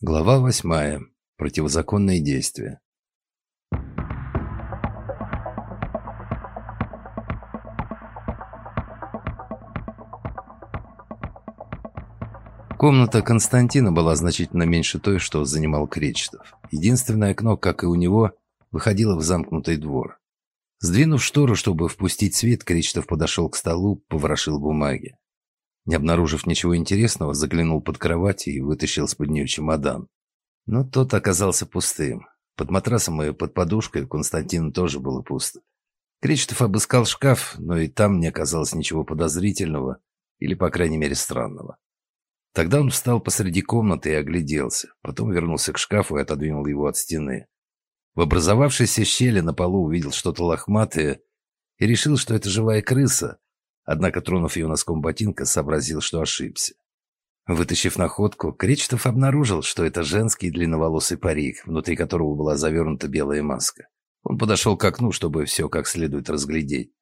Глава восьмая. Противозаконные действия. Комната Константина была значительно меньше той, что занимал Кречетов. Единственное окно, как и у него, выходило в замкнутый двор. Сдвинув штору, чтобы впустить свет, Кречетов подошел к столу, поворошил бумаги. Не обнаружив ничего интересного, заглянул под кровать и вытащил с-под нее чемодан. Но тот оказался пустым. Под матрасом и под подушкой у Константина тоже было пусто. Кречетов обыскал шкаф, но и там не оказалось ничего подозрительного или, по крайней мере, странного. Тогда он встал посреди комнаты и огляделся. Потом вернулся к шкафу и отодвинул его от стены. В образовавшейся щели на полу увидел что-то лохматое и решил, что это живая крыса, однако, тронув ее носком ботинка, сообразил, что ошибся. Вытащив находку, Кречетов обнаружил, что это женский длинноволосый парик, внутри которого была завернута белая маска. Он подошел к окну, чтобы все как следует разглядеть.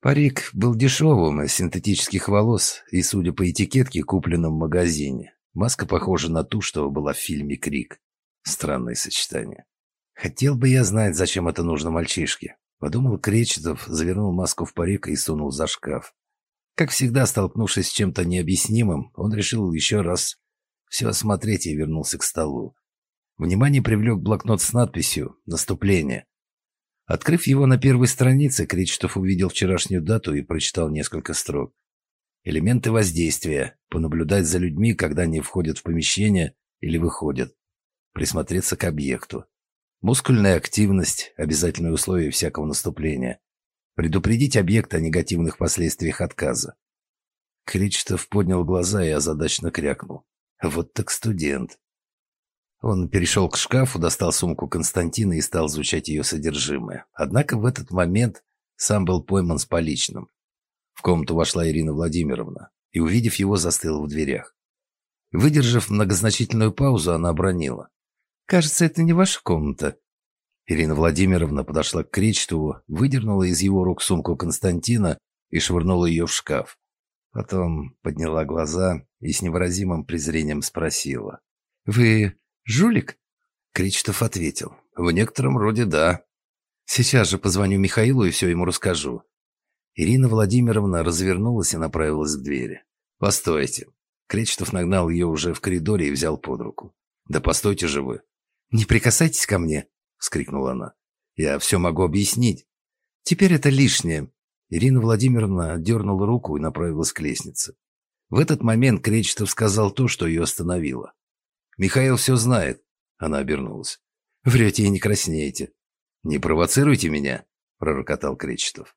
Парик был дешевым, из синтетических волос, и, судя по этикетке, купленном в магазине. Маска похожа на ту, что была в фильме «Крик». Странное сочетание. «Хотел бы я знать, зачем это нужно мальчишке», — подумал Кречетов, завернул маску в парик и сунул за шкаф. Как всегда, столкнувшись с чем-то необъяснимым, он решил еще раз все осмотреть и вернулся к столу. Внимание привлек блокнот с надписью «Наступление». Открыв его на первой странице, Кречетов увидел вчерашнюю дату и прочитал несколько строк. Элементы воздействия. Понаблюдать за людьми, когда они входят в помещение или выходят. Присмотреться к объекту. Мускульная активность – обязательное условие всякого наступления. Предупредить объект о негативных последствиях отказа. Кречетов поднял глаза и озадаченно крякнул. Вот так студент. Он перешел к шкафу, достал сумку Константина и стал изучать ее содержимое. Однако в этот момент сам был пойман с поличным. В комнату вошла Ирина Владимировна и, увидев его, застыла в дверях. Выдержав многозначительную паузу, она обронила. «Кажется, это не ваша комната». Ирина Владимировна подошла к Кречетову, выдернула из его рук сумку Константина и швырнула ее в шкаф. Потом подняла глаза и с невыразимым презрением спросила. «Вы «Жулик?» Кречетов ответил. «В некотором роде да. Сейчас же позвоню Михаилу и все ему расскажу». Ирина Владимировна развернулась и направилась к двери. «Постойте». Кречетов нагнал ее уже в коридоре и взял под руку. «Да постойте же вы». «Не прикасайтесь ко мне», — вскрикнула она. «Я все могу объяснить. Теперь это лишнее». Ирина Владимировна отдернула руку и направилась к лестнице. В этот момент Кречетов сказал то, что ее остановило. Михаил все знает. Она обернулась. Врете и не краснеете. Не провоцируйте меня, пророкотал Кречетов.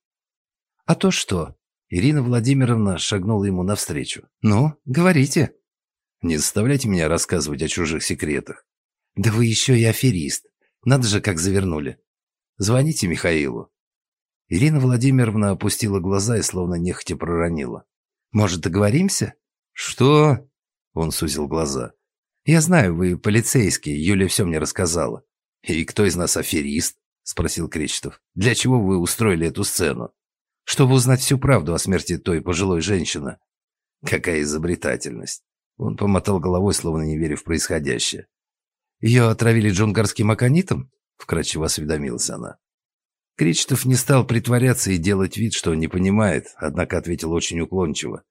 А то что? Ирина Владимировна шагнула ему навстречу. Ну, говорите. Не заставляйте меня рассказывать о чужих секретах. Да вы еще и аферист. Надо же, как завернули. Звоните Михаилу. Ирина Владимировна опустила глаза и словно нехотя проронила. «Может, договоримся?» «Что?» Он сузил глаза. «Я знаю, вы полицейский, Юля все мне рассказала». «И кто из нас аферист?» – спросил Кречетов. «Для чего вы устроили эту сцену?» «Чтобы узнать всю правду о смерти той пожилой женщины». «Какая изобретательность!» Он помотал головой, словно не веря в происходящее. «Ее отравили джунгарским аконитом?» – вкратчиво осведомилась она. Кречетов не стал притворяться и делать вид, что не понимает, однако ответил очень уклончиво.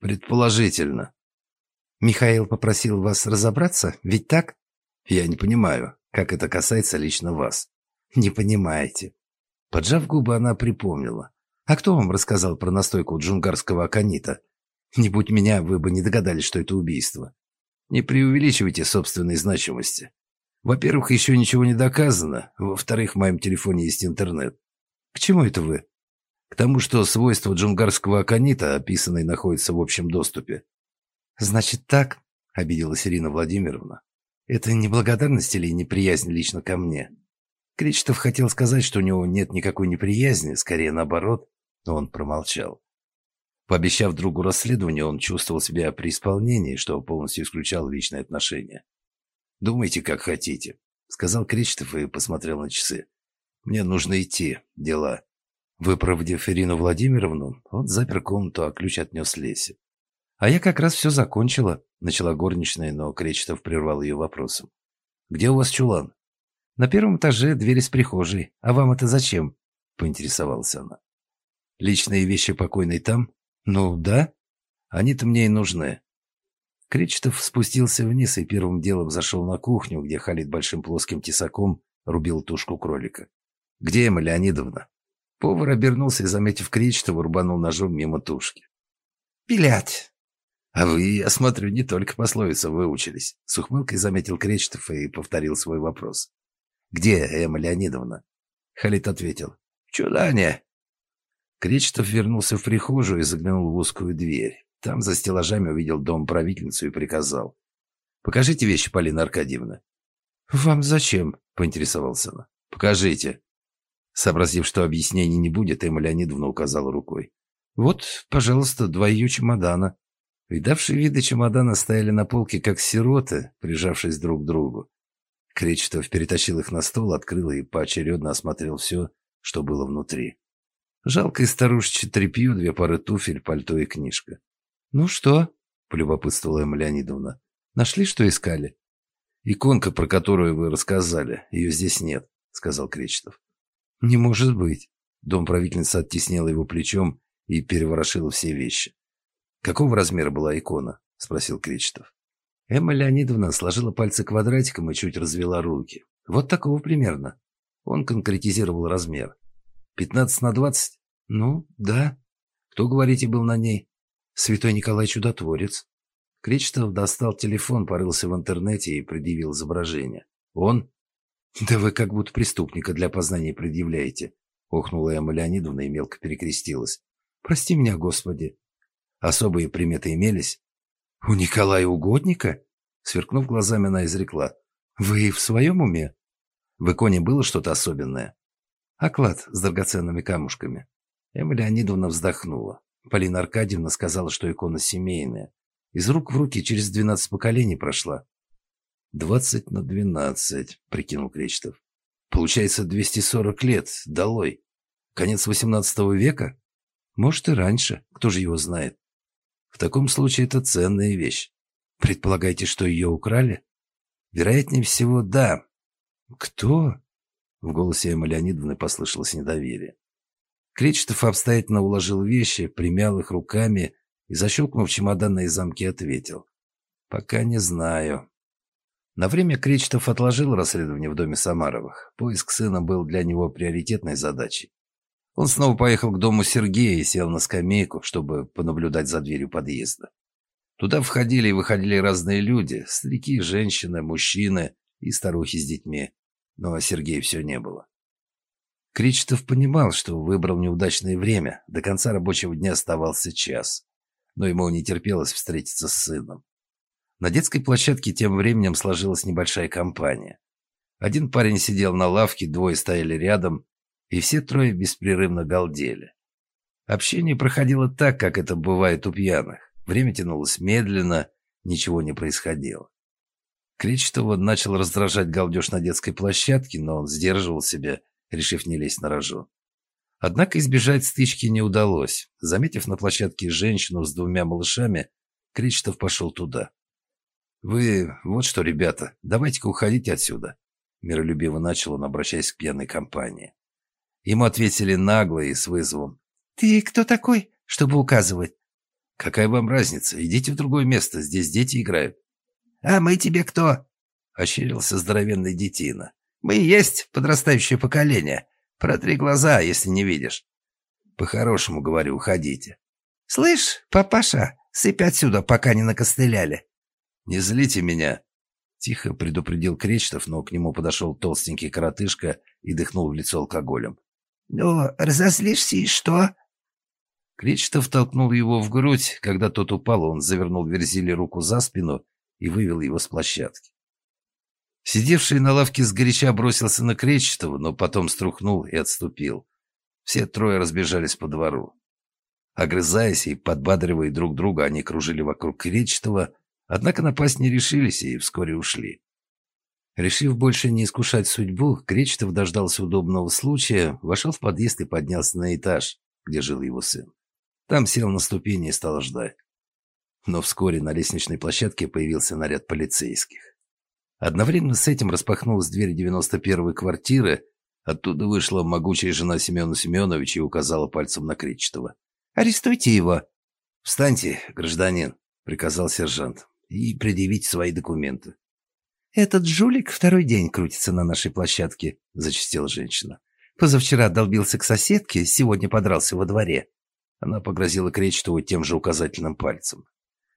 «Предположительно. Михаил попросил вас разобраться, ведь так? Я не понимаю, как это касается лично вас. Не понимаете. Поджав губы, она припомнила. А кто вам рассказал про настойку джунгарского аконита? Не будь меня, вы бы не догадались, что это убийство. Не преувеличивайте собственной значимости. Во-первых, еще ничего не доказано. Во-вторых, в моем телефоне есть интернет. К чему это вы? К тому, что свойства джунгарского аконита, описанные, находятся в общем доступе. «Значит так?» — обиделась Ирина Владимировна. «Это не благодарность или неприязнь лично ко мне?» Кречетов хотел сказать, что у него нет никакой неприязни, скорее наоборот, но он промолчал. Пообещав другу расследование, он чувствовал себя при исполнении, что полностью исключал личные отношения. «Думайте, как хотите», — сказал Кречетов и посмотрел на часы. «Мне нужно идти. Дела». Выпроводив Ирину Владимировну, он запер комнату, а ключ отнес Лесе. «А я как раз все закончила», — начала горничная, но Кречетов прервал ее вопросом. «Где у вас чулан?» «На первом этаже дверь из прихожей. А вам это зачем?» — поинтересовалась она. «Личные вещи покойной там?» «Ну, да. Они-то мне и нужны». Кречетов спустился вниз и первым делом зашел на кухню, где Халид большим плоским тесаком рубил тушку кролика. «Где Эмма Леонидовна?» Повар обернулся и, заметив Кречетова, рубанул ножом мимо тушки. «Пилять!» «А вы, я смотрю, не только пословицы выучились», — с ухмылкой заметил Кречетов и повторил свой вопрос. «Где Эмма Леонидовна?» Халид ответил. «В чулане». Кречетов вернулся в прихожую и заглянул в узкую дверь. Там за стеллажами увидел дом правительницу и приказал. «Покажите вещи, Полина Аркадьевна». «Вам зачем?» — поинтересовался она. «Покажите». Сообразив, что объяснений не будет, Эмма Леонидовна указала рукой. «Вот, пожалуйста, два ее чемодана». Видавшие виды чемодана стояли на полке, как сироты, прижавшись друг к другу. Кречетов перетащил их на стол, открыл и поочередно осмотрел все, что было внутри. Жалкое старушечье тряпье, две пары туфель, пальто и книжка. «Ну что?» — полюбопытствовала Эмма Леонидовна. «Нашли, что искали?» «Иконка, про которую вы рассказали, ее здесь нет», — сказал Кречетов. «Не может быть». Дом правительницы оттеснила его плечом и переворошила все вещи. «Какого размера была икона?» — спросил Кречетов. Эмма Леонидовна сложила пальцы квадратиком и чуть развела руки. «Вот такого примерно». Он конкретизировал размер. «Пятнадцать на двадцать?» «Ну, да». «Кто, говорите, был на ней?» «Святой Николай Чудотворец». Кречетов достал телефон, порылся в интернете и предъявил изображение. «Он?» «Да вы как будто преступника для опознания предъявляете», — охнула Эмма Леонидовна и мелко перекрестилась. «Прости меня, Господи». «Особые приметы имелись?» «У Николая Угодника?» Сверкнув глазами, она изрекла. «Вы в своем уме?» «В иконе было что-то особенное?» «Оклад с драгоценными камушками». Эмма Леонидовна вздохнула. Полина Аркадьевна сказала, что икона семейная. Из рук в руки через двенадцать поколений прошла. «Двадцать на двенадцать», — прикинул Кречетов. «Получается, двести сорок лет. Долой. Конец восемнадцатого века? Может, и раньше. Кто же его знает? В таком случае это ценная вещь. Предполагаете, что ее украли? Вероятнее всего, да. Кто? В голосе Эммы Леонидовны послышалось недоверие. Кречетов обстоятельно уложил вещи, примял их руками и, защелкнув чемоданные замки, ответил. «Пока не знаю. На время Кречетов отложил расследование в доме Самаровых. Поиск сына был для него приоритетной задачей. Он снова поехал к дому Сергея и сел на скамейку, чтобы понаблюдать за дверью подъезда. Туда входили и выходили разные люди – старики, женщины, мужчины и старухи с детьми. Но Сергея все не было. Кречетов понимал, что выбрал неудачное время. До конца рабочего дня оставался час. Но ему не терпелось встретиться с сыном. На детской площадке тем временем сложилась небольшая компания. Один парень сидел на лавке, двое стояли рядом, и все трое беспрерывно галдели. Общение проходило так, как это бывает у пьяных. Время тянулось медленно, ничего не происходило. Кречетова начал раздражать галдеж на детской площадке, но он сдерживал себя, решив не лезть на рожон. Однако избежать стычки не удалось. Заметив на площадке женщину с двумя малышами, Кречетов пошел туда. «Вы вот что, ребята, давайте-ка уходите отсюда», — миролюбиво начал он, обращаясь к пьяной компании. Ему ответили нагло и с вызовом. «Ты кто такой, чтобы указывать?» «Какая вам разница? Идите в другое место, здесь дети играют». «А мы тебе кто?» — ощерился здоровенный детина. «Мы есть подрастающее поколение. Протри глаза, если не видишь». «По-хорошему, говорю, уходите». «Слышь, папаша, сыпь отсюда, пока не накостыляли». «Не злите меня!» Тихо предупредил Кречетов, но к нему подошел толстенький коротышка и дыхнул в лицо алкоголем. «Ну, разозлишься и что?» Кречетов толкнул его в грудь. Когда тот упал, он завернул Верзили руку за спину и вывел его с площадки. Сидевший на лавке сгоряча бросился на Кречетова, но потом струхнул и отступил. Все трое разбежались по двору. Огрызаясь и подбадривая друг друга, они кружили вокруг Кречетова, Однако напасть не решились и вскоре ушли. Решив больше не искушать судьбу, Кречетов дождался удобного случая, вошел в подъезд и поднялся на этаж, где жил его сын. Там сел на ступени и стал ждать. Но вскоре на лестничной площадке появился наряд полицейских. Одновременно с этим распахнулась дверь 91-й квартиры, оттуда вышла могучая жена Семена Семеновича и указала пальцем на Кречетова. «Арестуйте его!» «Встаньте, гражданин», — приказал сержант, — «и предъявите свои документы». «Этот жулик второй день крутится на нашей площадке», — зачастила женщина. «Позавчера долбился к соседке, сегодня подрался во дворе». Она погрозила Кречетову тем же указательным пальцем.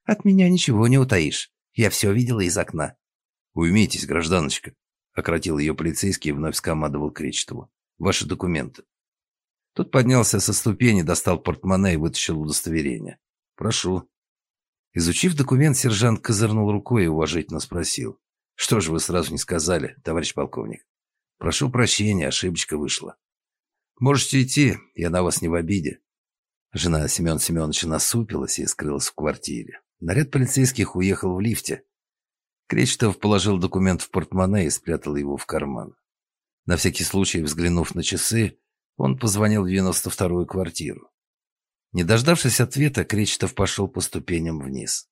«От меня ничего не утаишь. Я все видела из окна». «Уймитесь, гражданочка», — ократил ее полицейский и вновь скомандовал Кречетову. «Ваши документы». Тот поднялся со ступени, достал портмоне и вытащил удостоверение. «Прошу». Изучив документ, сержант козырнул рукой и уважительно спросил. «Что же вы сразу не сказали, товарищ полковник?» «Прошу прощения, ошибочка вышла». «Можете идти, я на вас не в обиде». Жена Семена Семеновича насупилась и скрылась в квартире. Наряд полицейских уехал в лифте. Кречетов положил документ в портмоне и спрятал его в карман. На всякий случай, взглянув на часы, он позвонил в 92-ю квартиру. Не дождавшись ответа, Кречетов пошел по ступеням вниз.